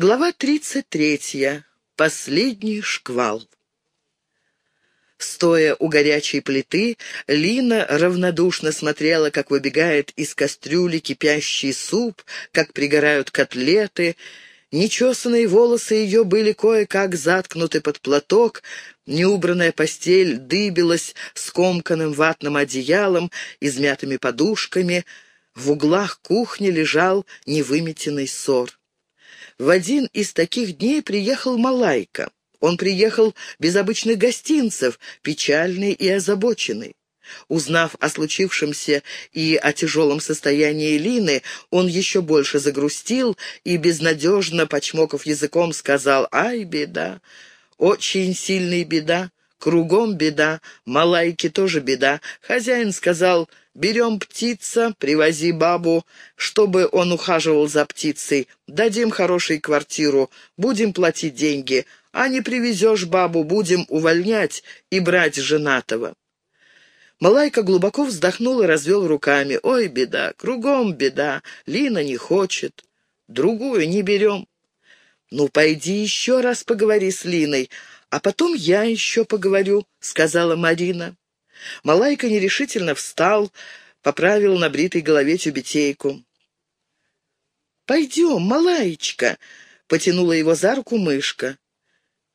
Глава 33. Последний шквал. Стоя у горячей плиты, Лина равнодушно смотрела, как выбегает из кастрюли кипящий суп, как пригорают котлеты. Нечесанные волосы ее были кое-как заткнуты под платок, неубранная постель дыбилась скомканным ватным одеялом, измятыми подушками. В углах кухни лежал невыметенный сор. В один из таких дней приехал Малайка. Он приехал без обычных гостинцев, печальный и озабоченный. Узнав о случившемся и о тяжелом состоянии Лины, он еще больше загрустил и, безнадежно почмокав языком, сказал «Ай, беда! Очень сильная беда! Кругом беда! Малайке тоже беда!» Хозяин сказал Берем птица, привози бабу, чтобы он ухаживал за птицей. Дадим хорошую квартиру, будем платить деньги. А не привезешь бабу, будем увольнять и брать женатого». Малайка глубоко вздохнул и развел руками. «Ой, беда, кругом беда, Лина не хочет. Другую не берем». «Ну, пойди еще раз поговори с Линой, а потом я еще поговорю», — сказала Марина. Малайка нерешительно встал, поправил на бритой голове тюбетейку. «Пойдем, Малаечка!» — потянула его за руку мышка.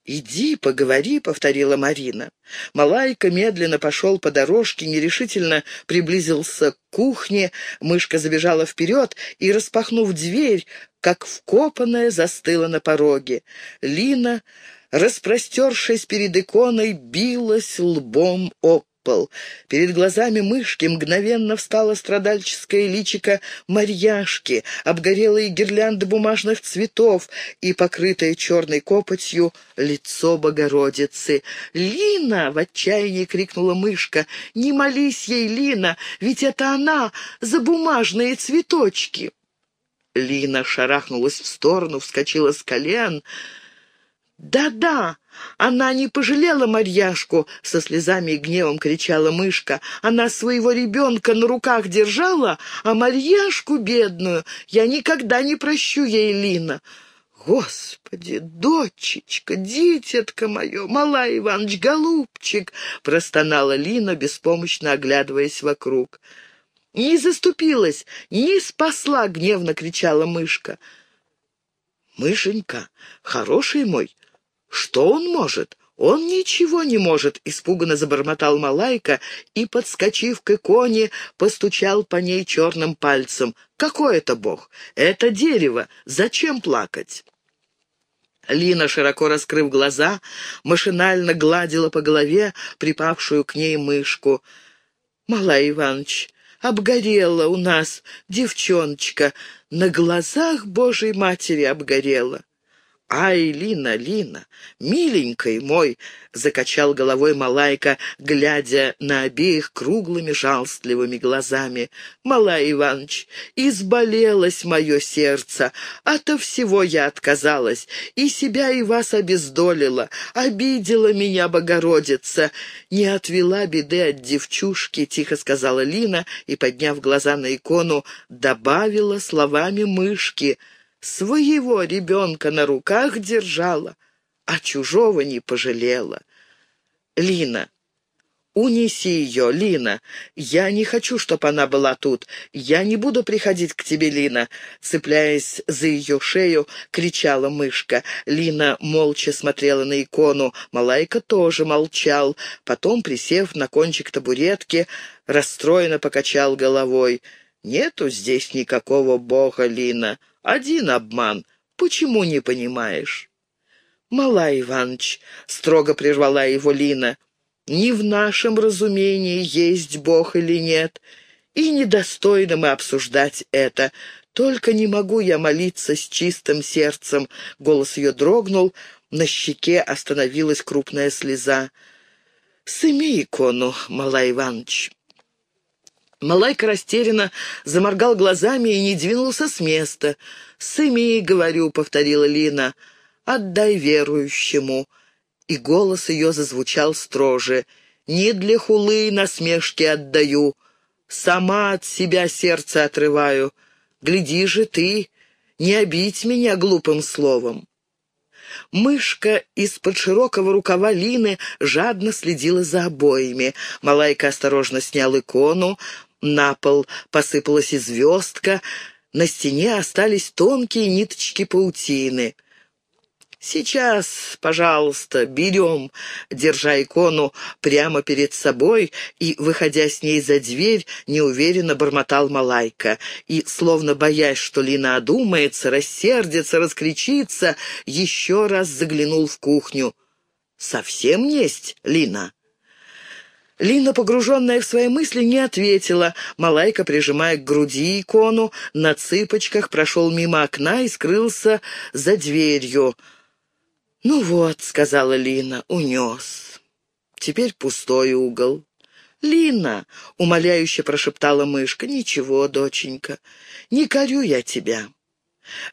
«Иди, поговори», — повторила Марина. Малайка медленно пошел по дорожке, нерешительно приблизился к кухне. Мышка забежала вперед и, распахнув дверь, как вкопанная, застыла на пороге. Лина, распростершись перед иконой, билась лбом об пол. Перед глазами мышки мгновенно встала страдальческое личико Марьяшки, обгорелые гирлянды бумажных цветов и покрытое черной копотью лицо Богородицы. «Лина!» — в отчаянии крикнула мышка. «Не молись ей, Лина, ведь это она за бумажные цветочки!» Лина шарахнулась в сторону, вскочила с колен. «Да-да!» Она не пожалела Марьяшку, со слезами и гневом кричала мышка. Она своего ребенка на руках держала, а Марьяшку бедную я никогда не прощу ей, Лина. «Господи, дочечка, дитятка мое, Малай Иванович, голубчик!» — простонала Лина, беспомощно оглядываясь вокруг. «Не заступилась, не спасла!» — гневно кричала мышка. «Мышенька, хороший мой, что он может? Он ничего не может, испуганно забормотал Малайка и, подскочив к иконе, постучал по ней черным пальцем. Какой это бог? Это дерево. Зачем плакать? Лина, широко раскрыв глаза, машинально гладила по голове припавшую к ней мышку. «Малай Иванович, обгорела у нас девчоночка, на глазах Божьей Матери обгорела». «Ай, Лина, Лина, миленькой мой!» — закачал головой Малайка, глядя на обеих круглыми жалостливыми глазами. «Малай Иванович, изболелось мое сердце, ото всего я отказалась, и себя и вас обездолила, обидела меня Богородица, не отвела беды от девчушки», — тихо сказала Лина и, подняв глаза на икону, добавила словами мышки — Своего ребенка на руках держала, а чужого не пожалела. Лина, «Унеси ее, Лина. Я не хочу, чтобы она была тут. Я не буду приходить к тебе, Лина», — цепляясь за ее шею, кричала мышка. Лина молча смотрела на икону. Малайка тоже молчал. Потом, присев на кончик табуретки, расстроенно покачал головой. «Нету здесь никакого бога, Лина. Один обман. Почему не понимаешь?» «Малай Иванович», — строго прервала его Лина, — «не в нашем разумении, есть Бог или нет, и недостойно мы обсуждать это. Только не могу я молиться с чистым сердцем». Голос ее дрогнул, на щеке остановилась крупная слеза. «Сыми икону, Малай Иванович». Малайка растерянно заморгал глазами и не двинулся с места. «Сыми, — говорю, — повторила Лина, — отдай верующему». И голос ее зазвучал строже. «Не для хулы насмешки отдаю, сама от себя сердце отрываю. Гляди же ты, не обить меня глупым словом. Мышка из-под широкого рукава Лины жадно следила за обоями. Малайка осторожно снял икону, на пол посыпалась и звездка, на стене остались тонкие ниточки паутины. «Сейчас, пожалуйста, берем», держа икону прямо перед собой и, выходя с ней за дверь, неуверенно бормотал Малайка. И, словно боясь, что Лина одумается, рассердится, раскричится, еще раз заглянул в кухню. «Совсем несть, Лина?» Лина, погруженная в свои мысли, не ответила. Малайка, прижимая к груди икону, на цыпочках прошел мимо окна и скрылся за дверью. «Ну вот», — сказала Лина, — «унес. Теперь пустой угол». «Лина!» — умоляюще прошептала мышка. «Ничего, доченька, не корю я тебя».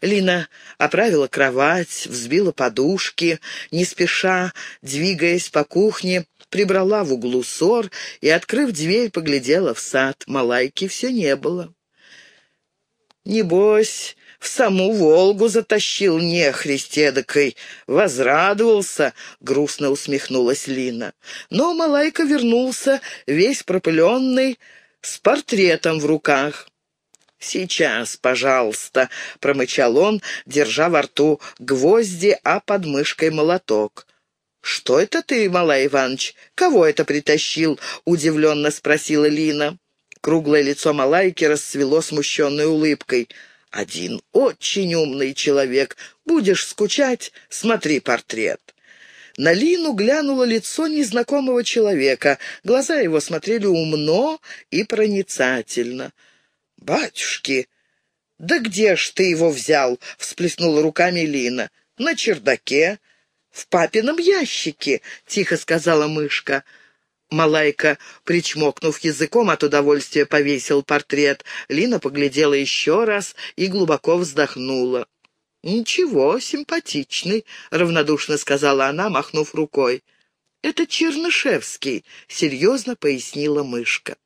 Лина оправила кровать, взбила подушки, не спеша, двигаясь по кухне, прибрала в углу сор и, открыв дверь, поглядела в сад. Малайки все не было. «Небось, в саму Волгу затащил нехрист эдакой. Возрадовался, — грустно усмехнулась Лина. Но Малайка вернулся, весь пропыленный, с портретом в руках. «Сейчас, пожалуйста», — промычал он, держа во рту гвозди, а под мышкой молоток. «Что это ты, Малай Иванович? Кого это притащил?» — удивленно спросила Лина. Круглое лицо Малайки расцвело смущенной улыбкой — один очень умный человек. Будешь скучать, смотри портрет». На Лину глянуло лицо незнакомого человека. Глаза его смотрели умно и проницательно. «Батюшки, да где ж ты его взял?» — всплеснула руками Лина. «На чердаке, в папином ящике», — тихо сказала мышка. Малайка, причмокнув языком от удовольствия, повесил портрет. Лина поглядела еще раз и глубоко вздохнула. «Ничего, симпатичный», — равнодушно сказала она, махнув рукой. «Это Чернышевский», — серьезно пояснила мышка.